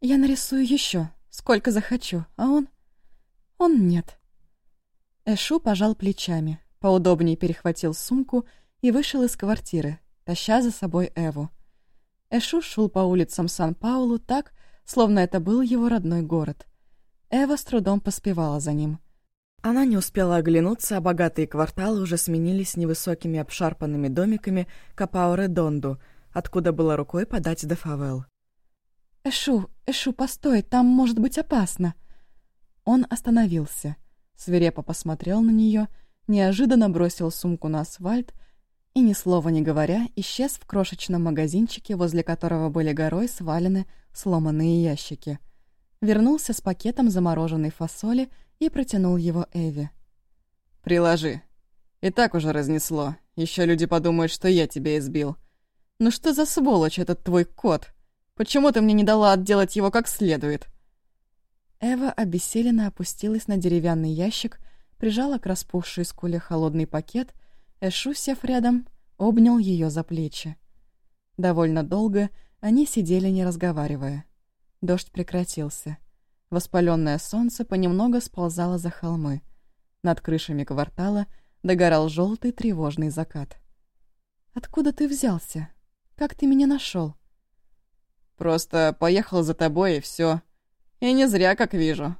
«Я нарисую еще, сколько захочу, а он...» «Он нет». Эшу пожал плечами, поудобнее перехватил сумку и вышел из квартиры, таща за собой Эву. Эшу шел по улицам Сан-Паулу так, словно это был его родной город. Эва с трудом поспевала за ним. Она не успела оглянуться, а богатые кварталы уже сменились невысокими обшарпанными домиками Капауре-Донду, откуда было рукой подать до фавел. «Эшу, Эшу, постой, там может быть опасно!» Он остановился, свирепо посмотрел на нее, неожиданно бросил сумку на асфальт и, ни слова не говоря, исчез в крошечном магазинчике, возле которого были горой свалены сломанные ящики. Вернулся с пакетом замороженной фасоли и протянул его Эви. «Приложи. И так уже разнесло. Еще люди подумают, что я тебя избил. Ну что за сволочь этот твой кот? Почему ты мне не дала отделать его как следует?» Эва обессиленно опустилась на деревянный ящик, прижала к распухшей скуле холодный пакет, Эшу, сев рядом, обнял ее за плечи. Довольно долго они сидели, не разговаривая. Дождь прекратился. Воспаленное солнце понемногу сползало за холмы. Над крышами квартала догорал желтый тревожный закат. «Откуда ты взялся? Как ты меня нашел? «Просто поехал за тобой, и все. И не зря, как вижу».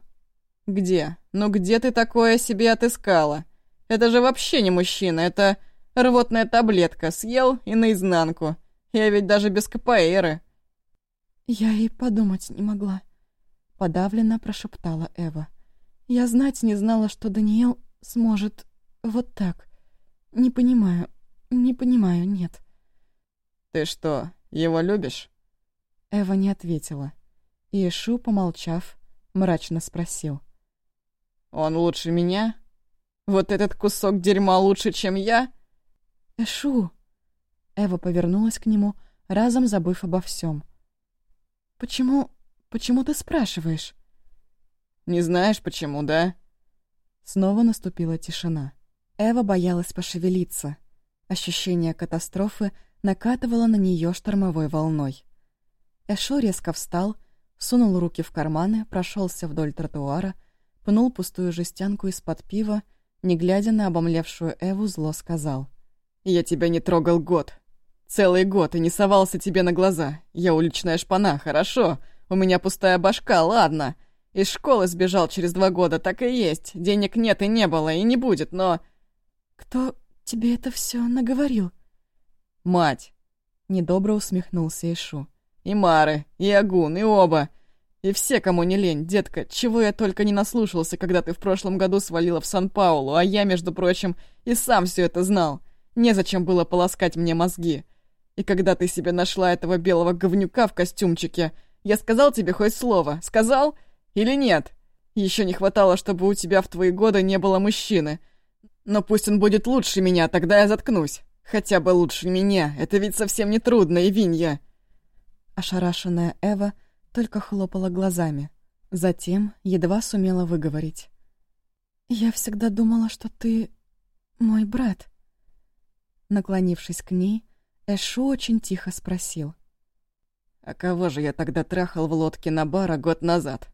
«Где? Ну где ты такое себе отыскала? Это же вообще не мужчина, это рвотная таблетка, съел и наизнанку. Я ведь даже без КПРы». «Я и подумать не могла», — подавленно прошептала Эва. «Я знать не знала, что Даниэл сможет вот так. Не понимаю, не понимаю, нет». «Ты что, его любишь?» Эва не ответила. И Ишу, помолчав, мрачно спросил. «Он лучше меня? Вот этот кусок дерьма лучше, чем я?» «Эшу!» Эва повернулась к нему, разом забыв обо всем. «Почему... почему ты спрашиваешь?» «Не знаешь, почему, да?» Снова наступила тишина. Эва боялась пошевелиться. Ощущение катастрофы накатывало на нее штормовой волной. Эшо резко встал, сунул руки в карманы, прошелся вдоль тротуара, пнул пустую жестянку из-под пива, не глядя на обомлевшую Эву, зло сказал. «Я тебя не трогал год. Целый год и не совался тебе на глаза. Я уличная шпана, хорошо. У меня пустая башка, ладно. Из школы сбежал через два года, так и есть. Денег нет и не было, и не будет, но...» «Кто тебе это все наговорил?» «Мать!» — недобро усмехнулся Ишу. «И Мары, и Агун, и оба. И все, кому не лень, детка, чего я только не наслушался, когда ты в прошлом году свалила в Сан-Паулу, а я, между прочим, и сам все это знал. Незачем было полоскать мне мозги. И когда ты себе нашла этого белого говнюка в костюмчике, я сказал тебе хоть слово? Сказал? Или нет? Еще не хватало, чтобы у тебя в твои годы не было мужчины. Но пусть он будет лучше меня, тогда я заткнусь. Хотя бы лучше меня, это ведь совсем не трудно, и Винья. Ошарашенная Эва только хлопала глазами. Затем едва сумела выговорить. «Я всегда думала, что ты мой брат». Наклонившись к ней, Эшу очень тихо спросил. «А кого же я тогда трахал в лодке на бара год назад?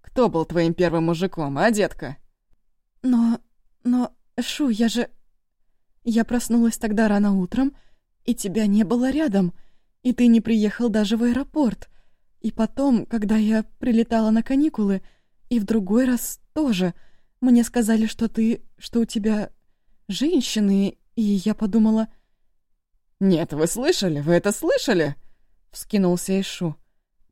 Кто был твоим первым мужиком, а, детка?» «Но... но... Эшу, я же... Я проснулась тогда рано утром, и тебя не было рядом, и ты не приехал даже в аэропорт. И потом, когда я прилетала на каникулы, и в другой раз тоже, мне сказали, что ты... что у тебя женщины, и я подумала... «Нет, вы слышали? Вы это слышали?» — вскинулся Ишу.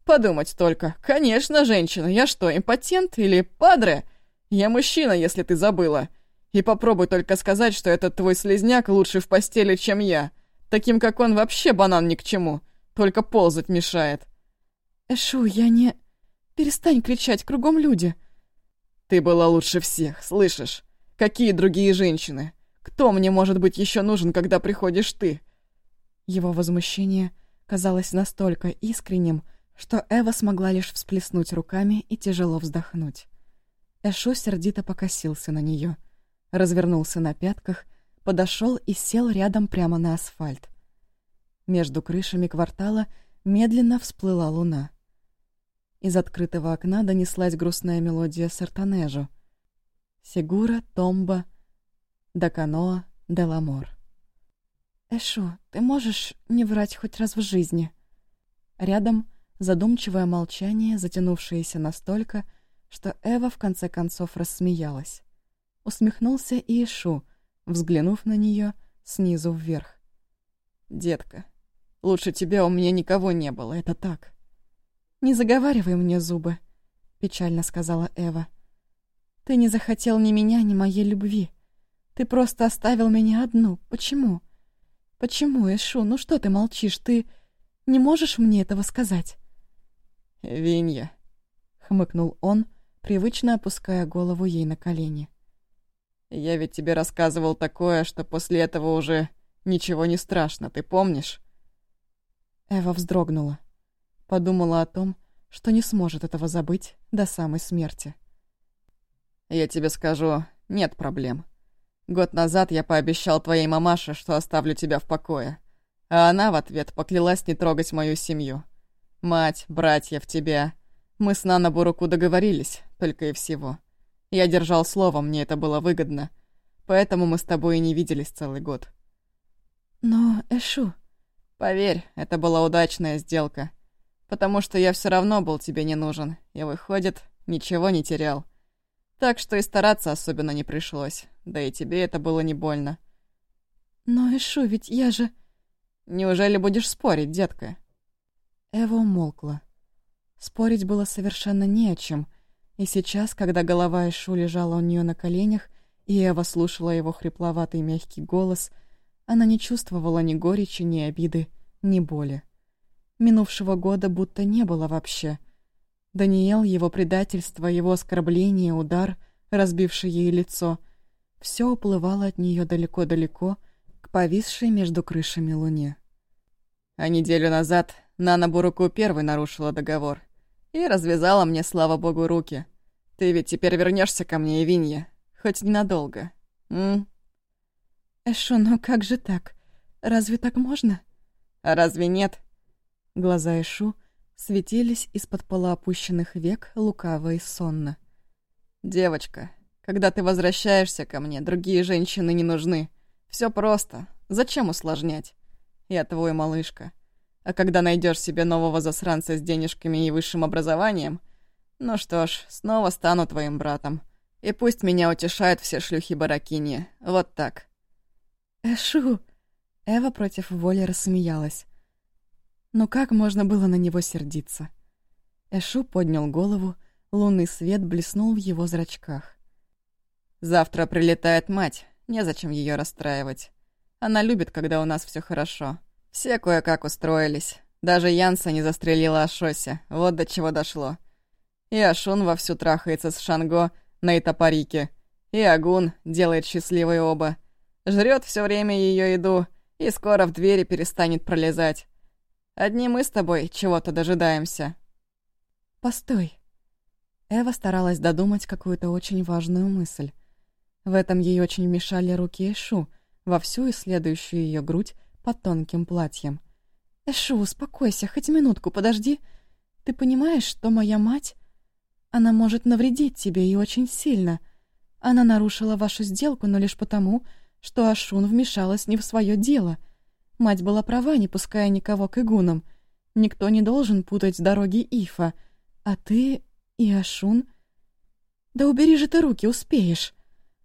«Подумать только. Конечно, женщина. Я что, импотент или падре? Я мужчина, если ты забыла. И попробуй только сказать, что этот твой слезняк лучше в постели, чем я. Таким, как он, вообще банан ни к чему. Только ползать мешает». «Эшу, я не... Перестань кричать, кругом люди». «Ты была лучше всех, слышишь? Какие другие женщины? Кто мне может быть еще нужен, когда приходишь ты?» Его возмущение казалось настолько искренним, что Эва смогла лишь всплеснуть руками и тяжело вздохнуть. Эшу сердито покосился на нее. развернулся на пятках, подошел и сел рядом прямо на асфальт. Между крышами квартала медленно всплыла луна. Из открытого окна донеслась грустная мелодия сартанежу. «Сигура, Томба, Даканоа, Деламор». «Эшу, ты можешь не врать хоть раз в жизни?» Рядом задумчивое молчание, затянувшееся настолько, что Эва в конце концов рассмеялась. Усмехнулся и Ишу, взглянув на нее снизу вверх. «Детка, лучше тебя у меня никого не было, это так». «Не заговаривай мне зубы», — печально сказала Эва. «Ты не захотел ни меня, ни моей любви. Ты просто оставил меня одну. Почему? Почему, Эшу? Ну что ты молчишь? Ты не можешь мне этого сказать?» «Винья», — хмыкнул он, привычно опуская голову ей на колени. «Я ведь тебе рассказывал такое, что после этого уже ничего не страшно, ты помнишь?» Эва вздрогнула. Подумала о том, что не сможет этого забыть до самой смерти. «Я тебе скажу, нет проблем. Год назад я пообещал твоей мамаше, что оставлю тебя в покое, а она в ответ поклялась не трогать мою семью. Мать, братья в тебя. Мы с Нана Буруку договорились, только и всего. Я держал слово, мне это было выгодно. Поэтому мы с тобой и не виделись целый год. Но, Эшу... Поверь, это была удачная сделка. Потому что я все равно был тебе не нужен. И, выходит, ничего не терял. Так что и стараться особенно не пришлось. Да и тебе это было не больно. Но, Эшу, ведь я же... Неужели будешь спорить, детка? Эва умолкла. Спорить было совершенно не о чем — и сейчас, когда голова Ишу лежала у нее на коленях, и Эва слушала его хрипловатый мягкий голос, она не чувствовала ни горечи, ни обиды, ни боли. Минувшего года будто не было вообще. Даниэл, его предательство, его оскорбление, удар, разбивший ей лицо — все уплывало от нее далеко-далеко к повисшей между крышами луне. А неделю назад Нана Буруку первой нарушила договор и развязала мне, слава богу, руки. Ты ведь теперь вернешься ко мне, Винья, хоть ненадолго, м? Эшу, ну как же так? Разве так можно? А разве нет? Глаза Эшу светились из-под полуопущенных век лукаво и сонно. «Девочка, когда ты возвращаешься ко мне, другие женщины не нужны. Все просто. Зачем усложнять? Я твой малышка. А когда найдешь себе нового засранца с денежками и высшим образованием, ну что ж, снова стану твоим братом. И пусть меня утешают все шлюхи-баракини. Вот так. Эшу! Эва против воли рассмеялась. Но как можно было на него сердиться? Эшу поднял голову, лунный свет блеснул в его зрачках. «Завтра прилетает мать, незачем ее расстраивать. Она любит, когда у нас все хорошо. Все кое-как устроились. Даже Янса не застрелила Ашося, вот до чего дошло. И Ашун вовсю трахается с Шанго на Итапарике. И Агун делает счастливой оба. Жрет все время ее еду и скоро в двери перестанет пролезать. Одни мы с тобой чего-то дожидаемся. Постой. Эва старалась додумать какую-то очень важную мысль. В этом ей очень мешали руки Эшу, вовсю исследующую ее грудь под тонким платьем. «Эшу, успокойся, хоть минутку, подожди. Ты понимаешь, что моя мать она может навредить тебе и очень сильно. Она нарушила вашу сделку, но лишь потому, что Ашун вмешалась не в свое дело. Мать была права, не пуская никого к игунам. Никто не должен путать дороги Ифа. А ты и Ашун... Да убери же ты руки, успеешь.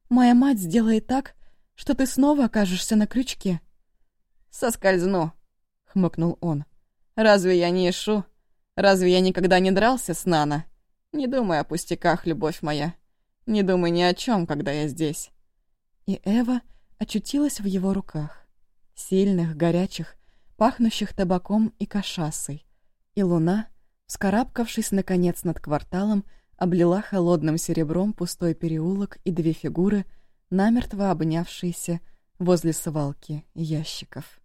Моя мать сделает так, что ты снова окажешься на крючке. «Соскользну», — хмыкнул он. «Разве я не Ишу? Разве я никогда не дрался с Нана?» Не думай о пустяках, любовь моя. Не думай ни о чем, когда я здесь». И Эва очутилась в его руках. Сильных, горячих, пахнущих табаком и кашасой. И луна, вскарабкавшись наконец над кварталом, облила холодным серебром пустой переулок и две фигуры, намертво обнявшиеся возле свалки ящиков.